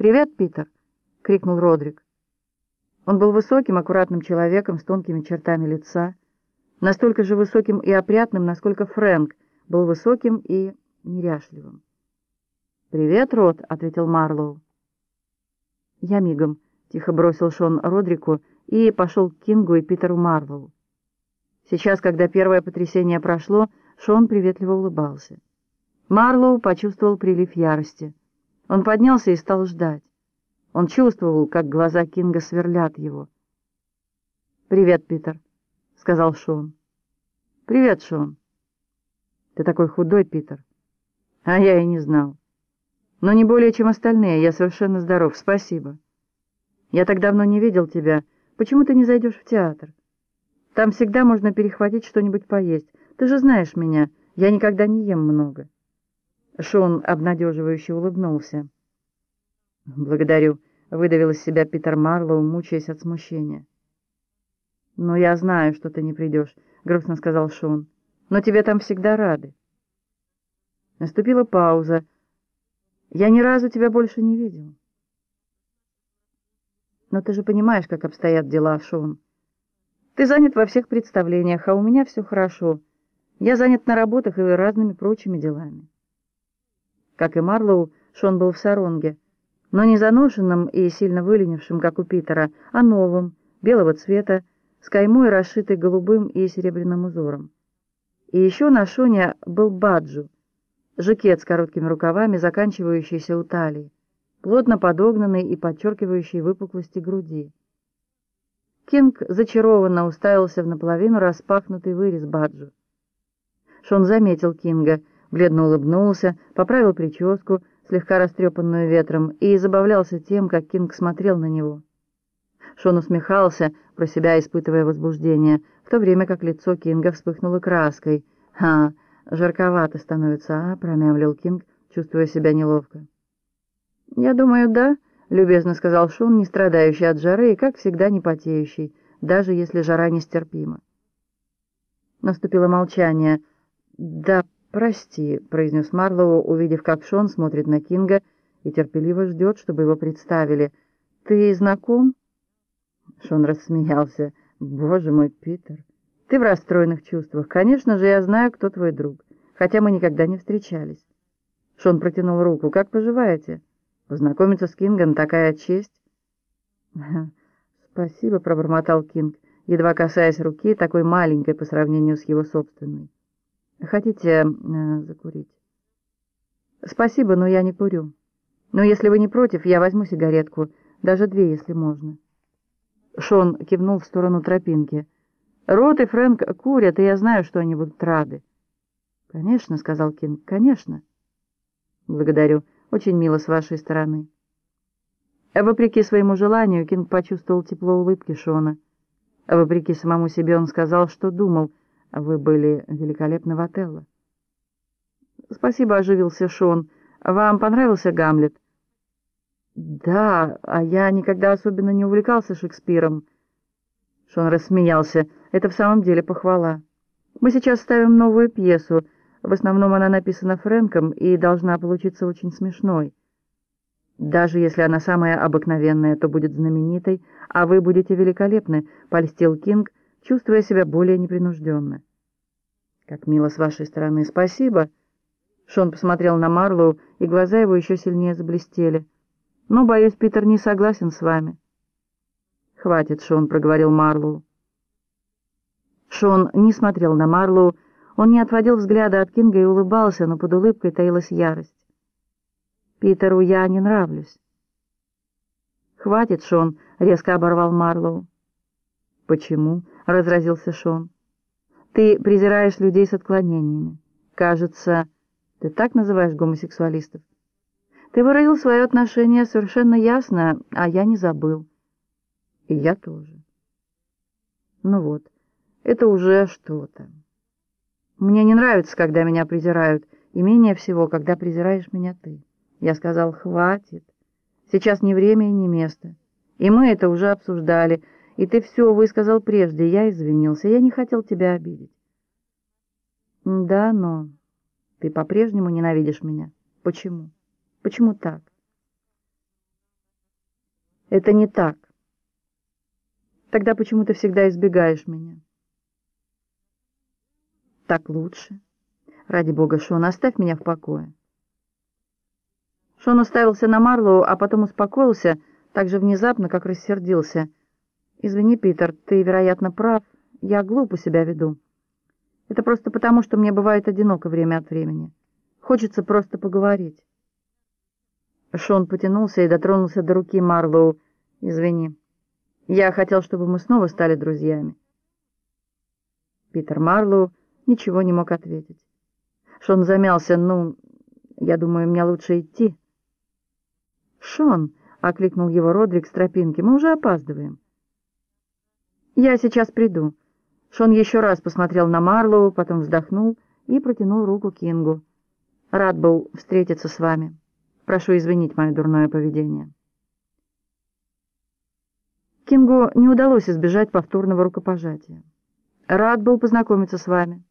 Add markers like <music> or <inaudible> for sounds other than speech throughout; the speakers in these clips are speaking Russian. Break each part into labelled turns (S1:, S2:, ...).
S1: «Привет, Питер!» — крикнул Родрик. Он был высоким, аккуратным человеком с тонкими чертами лица, настолько же высоким и опрятным, насколько Фрэнк был высоким и неряшливым. «Привет, Род», — ответил Марлоу. «Я мигом», — тихо бросил Шон Родрику и пошел к Кингу и Питеру Марлоу. Сейчас, когда первое потрясение прошло, Шон приветливо улыбался. Марлоу почувствовал прилив ярости. Он поднялся и стал ждать. Он чувствовал, как глаза Кинга сверлят его. «Привет, Питер», — сказал Шон. «Привет, Шон». «Ты такой худой, Питер». «А я и не знал». «Но не более, чем остальные. Я совершенно здоров. Спасибо». «Я так давно не видел тебя. Почему ты не зайдешь в театр? Там всегда можно перехватить что-нибудь поесть. Ты же знаешь меня. Я никогда не ем много». Шон обнадеживающе улыбнулся. «Благодарю», — выдавил из себя Питер Марлоу, мучаясь от смущения. «Но я знаю, что ты не придешь», — грустно сказал Шон. «Но тебе там всегда рады». Наступила пауза. «Я ни разу тебя больше не видел». «Но ты же понимаешь, как обстоят дела, Шон. Ты занят во всех представлениях, а у меня все хорошо. Я занят на работах и разными прочими делами». Как и Марлоу, Шон был в саронге, но не заношенным и сильно выленившим, как у Питера, а новым, белого цвета, с каймой, расшитой голубым и серебряным узором. И еще на Шоне был баджу, жакет с короткими рукавами, заканчивающийся у талии, плотно подогнанный и подчеркивающий выпуклости груди. Кинг зачарованно уставился в наполовину распахнутый вырез баджу. Шон заметил Кинга — бледно улыбнулся, поправил прическу, слегка растрепанную ветром, и забавлялся тем, как Кинг смотрел на него. Шон усмехался, про себя испытывая возбуждение, в то время как лицо Кинга вспыхнуло краской. «Ха, жарковато становится, а?» — промямлил Кинг, чувствуя себя неловко. «Я думаю, да», — любезно сказал Шон, не страдающий от жары и, как всегда, не потеющий, даже если жара нестерпима. Наступило молчание. «Да, «Прости», — произнес Марлоу, увидев, как Шон смотрит на Кинга и терпеливо ждет, чтобы его представили. «Ты знаком?» Шон рассмеялся. «Боже мой, Питер, ты в расстроенных чувствах. Конечно же, я знаю, кто твой друг, хотя мы никогда не встречались». Шон протянул руку. «Как поживаете? Познакомиться с Кингом — такая честь». <laughs> «Спасибо», — пробормотал Кинг, едва касаясь руки, такой маленькой по сравнению с его собственной. Хотите э, закурить? Спасибо, но я не курю. Но если вы не против, я возьму сигаретку, даже две, если можно. Шон кивнул в сторону тропинки. Рот и Фрэнк курят, и я знаю, что они будут рады. Конечно, сказал Кинг, конечно. Благодарю. Очень мило с вашей стороны. Вопреки своему желанию, Кинг почувствовал тепло улыбки Шона. Вопреки самому себе он сказал, что думал — вы были великолепны в Отелло. Спасибо, оживился Шон. Вам понравился Гамлет? Да, а я никогда особенно не увлекался Шекспиром. Шон рассмеялся. Это в самом деле похвала. Мы сейчас ставим новую пьесу. В основном она написана Фрэнком и должна получиться очень смешной. Даже если она самая обыкновенная, то будет знаменитой, а вы будете великолепны, — польстил Кинг, чувствуя себя более непринужденно. «Как мило с вашей стороны, спасибо!» Шон посмотрел на Марлоу, и глаза его еще сильнее заблестели. «Но, боюсь, Питер не согласен с вами». «Хватит, Шон», — проговорил Марлоу. Шон не смотрел на Марлоу, он не отводил взгляда от Кинга и улыбался, но под улыбкой таилась ярость. «Питеру я не нравлюсь». «Хватит, Шон», — резко оборвал Марлоу. «Почему?» — разразился Шон. «Ты презираешь людей с отклонениями. Кажется, ты так называешь гомосексуалистов. Ты выразил свое отношение совершенно ясно, а я не забыл. И я тоже. Ну вот, это уже что-то. Мне не нравится, когда меня презирают, и менее всего, когда презираешь меня ты. Я сказал, хватит. Сейчас не время и не место. И мы это уже обсуждали, — и ты все высказал прежде, я извинился, я не хотел тебя обидеть. Да, но ты по-прежнему ненавидишь меня. Почему? Почему так? Это не так. Тогда почему ты всегда избегаешь меня? Так лучше. Ради бога, Шон, оставь меня в покое. Шон уставился на Марлоу, а потом успокоился, так же внезапно, как рассердился. «Извини, Питер, ты, вероятно, прав. Я глупо себя веду. Это просто потому, что мне бывает одиноко время от времени. Хочется просто поговорить». Шон потянулся и дотронулся до руки Марлоу. «Извини. Я хотел, чтобы мы снова стали друзьями». Питер Марлоу ничего не мог ответить. Шон замялся. «Ну, я думаю, мне лучше идти». «Шон!» — окликнул его Родрик с тропинки. «Мы уже опаздываем». «Я сейчас приду». Шон еще раз посмотрел на Марлоу, потом вздохнул и протянул руку Кингу. «Рад был встретиться с вами. Прошу извинить мое дурное поведение». Кингу не удалось избежать повторного рукопожатия. «Рад был познакомиться с вами».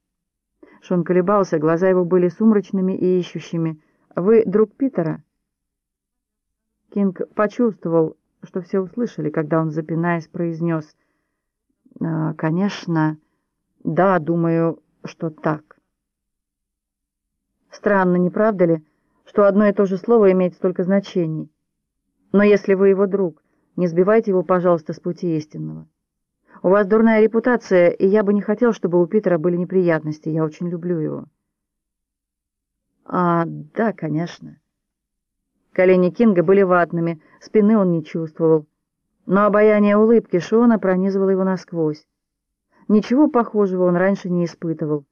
S1: Шон колебался, глаза его были сумрачными и ищущими. «Вы друг Питера?» Кинг почувствовал, что все услышали, когда он, запинаясь, произнес «А, «Конечно, да, думаю, что так». Странно, не правда ли, что одно и то же слово имеет столько значений? Но если вы его друг, не сбивайте его, пожалуйста, с пути истинного. У вас дурная репутация, и я бы не хотел, чтобы у Питера были неприятности. Я очень люблю его. А, да, конечно. Колени Кинга были ватными, спины он не чувствовал. Но обаяние улыбки Шона пронизывало его насквозь. Ничего похожего он раньше не испытывал.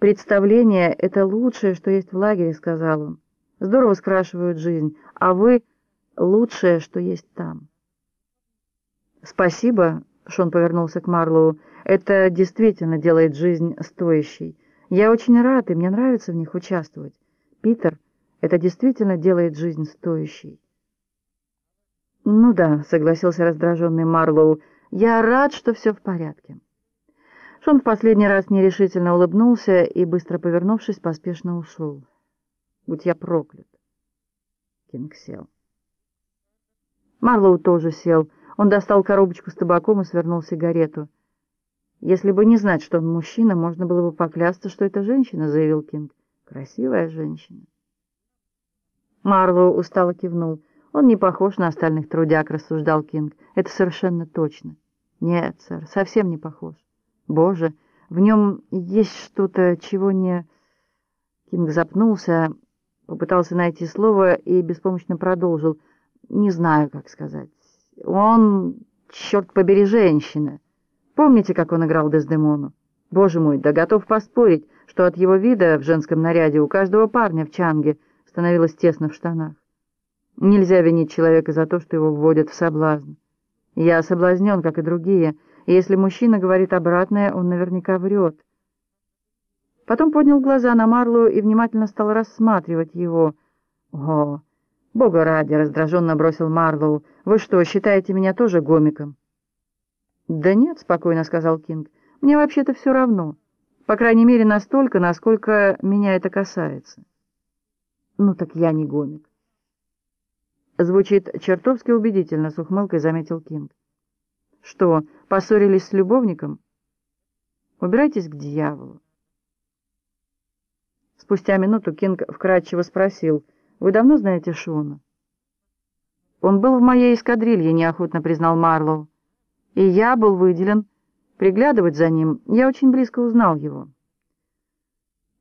S1: «Представление — это лучшее, что есть в лагере», — сказал он. «Здорово скрашивают жизнь, а вы — лучшее, что есть там». «Спасибо», — Шон повернулся к Марлоу, — «это действительно делает жизнь стоящей. Я очень рад, и мне нравится в них участвовать. Питер...» Это действительно делает жизнь стоящей. «Ну да», — согласился раздраженный Марлоу, — «я рад, что все в порядке». Шон в последний раз нерешительно улыбнулся и, быстро повернувшись, поспешно ушел. «Будь я проклят!» Кинг сел. Марлоу тоже сел. Он достал коробочку с табаком и свернул сигарету. «Если бы не знать, что он мужчина, можно было бы поклясться, что это женщина», — заявил Кинг. «Красивая женщина». Марлоу устало кивнул. «Он не похож на остальных трудяг», — рассуждал Кинг. «Это совершенно точно». «Нет, сэр, совсем не похож». «Боже, в нем есть что-то, чего не...» Кинг запнулся, попытался найти слово и беспомощно продолжил. «Не знаю, как сказать. Он, черт побери, женщина. Помните, как он играл Дездемону? Боже мой, да готов поспорить, что от его вида в женском наряде у каждого парня в Чанге — становилось тесно в штанах. Нельзя винить человека за то, что его вводят в соблазн. Я соблазнен, как и другие, и если мужчина говорит обратное, он наверняка врет. Потом поднял глаза на Марлу и внимательно стал рассматривать его. «О, бога ради!» — раздраженно бросил Марлоу. «Вы что, считаете меня тоже гомиком?» «Да нет», — спокойно сказал Кинг. «Мне вообще-то все равно. По крайней мере, настолько, насколько меня это касается». Ну так я не гомик. Звучит чертовски убедительно, с ухмылкой заметил Кинг. Что, поссорились с любовником? Убирайтесь к дьяволу. Спустя минуту Кинг вкратчиво спросил, «Вы давно знаете Шона?» «Он был в моей эскадрилье», — неохотно признал Марлоу. «И я был выделен. Приглядывать за ним, я очень близко узнал его».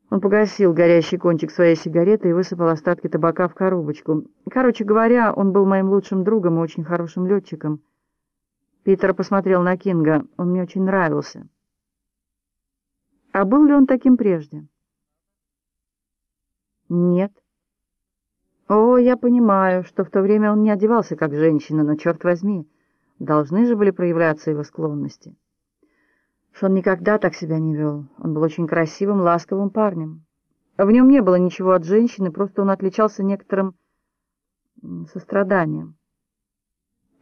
S1: Он погасил горящий кончик своей сигареты и высыпал остатки табака в коробочку. Короче говоря, он был моим лучшим другом и очень хорошим летчиком. Питер посмотрел на Кинга. Он мне очень нравился. А был ли он таким прежде? Нет. О, я понимаю, что в то время он не одевался как женщина, но, черт возьми, должны же были проявляться его склонности. Шон никогда так себя не вел. Он был очень красивым, ласковым парнем. В нем не было ничего от женщины, просто он отличался некоторым состраданием.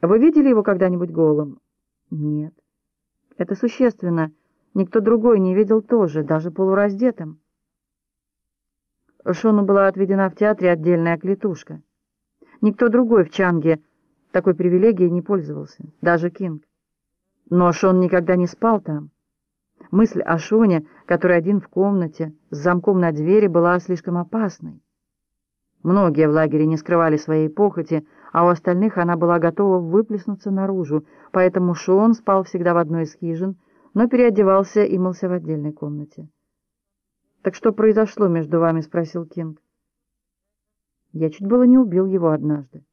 S1: Вы видели его когда-нибудь голым? Нет. Это существенно. Никто другой не видел тоже, даже полураздетым. Шону была отведена в театре отдельная клетушка. Никто другой в Чанге такой привилегией не пользовался, даже Кинг. Но Шон никогда не спал там. Мысль о Шоне, который один в комнате, с замком на двери, была слишком опасной. Многие в лагере не скрывали своей похоти, а у остальных она была готова выплеснуться наружу, поэтому Шон спал всегда в одной из хижин, но переодевался и мылся в отдельной комнате. «Так что произошло между вами?» — спросил Кинг. «Я чуть было не убил его однажды.